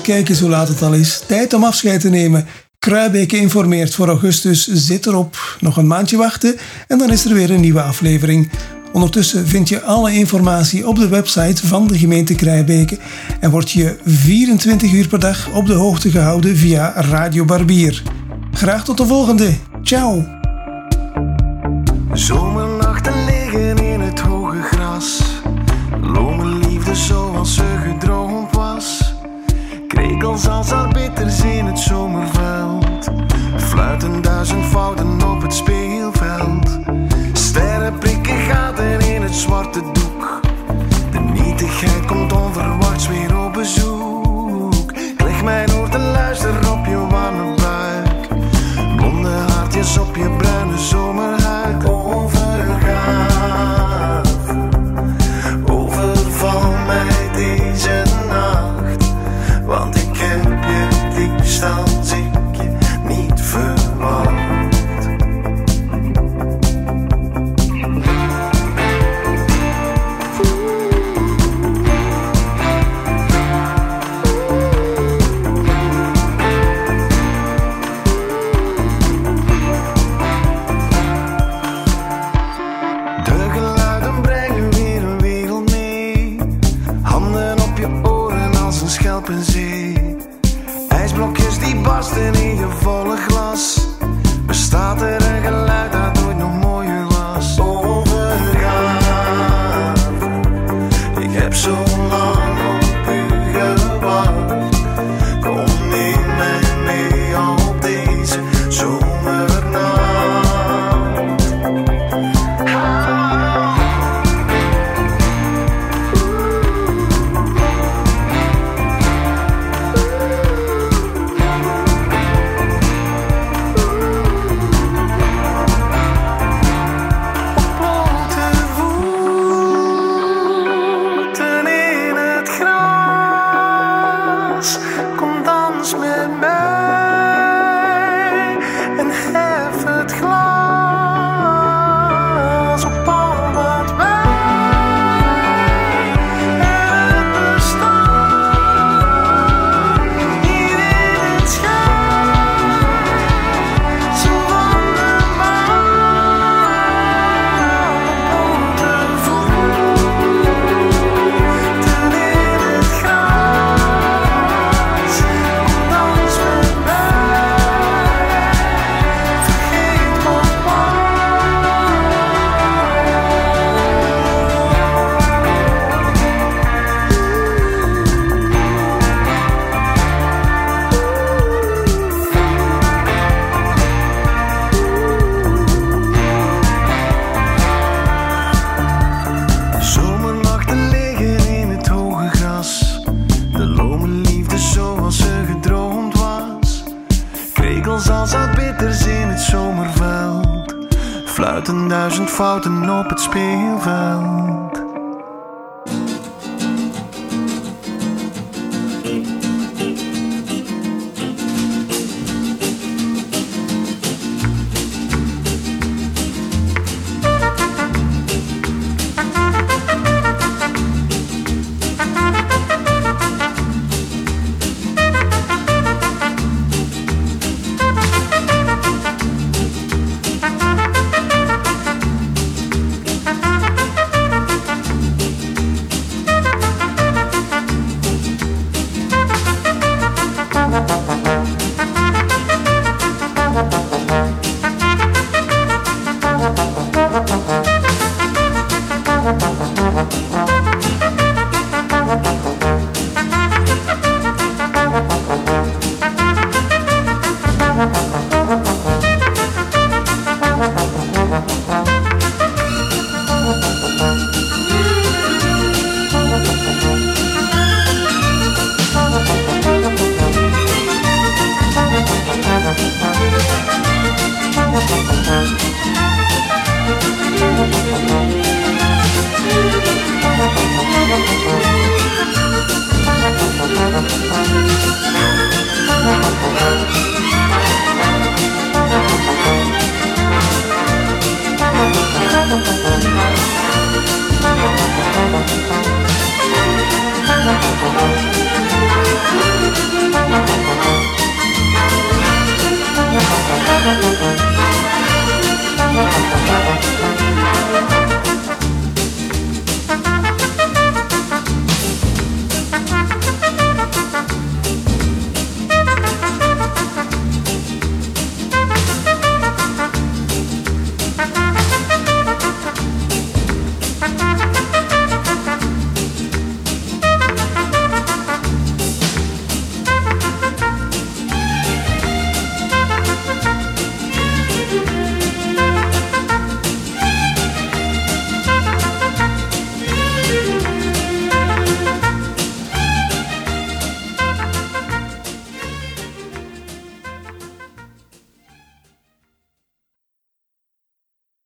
kijk eens hoe laat het al is. Tijd om afscheid te nemen. Kruibeek informeert voor augustus zit erop. Nog een maandje wachten en dan is er weer een nieuwe aflevering. Ondertussen vind je alle informatie op de website van de gemeente Kruijbeke en word je 24 uur per dag op de hoogte gehouden via Radio Barbier. Graag tot de volgende. Ciao!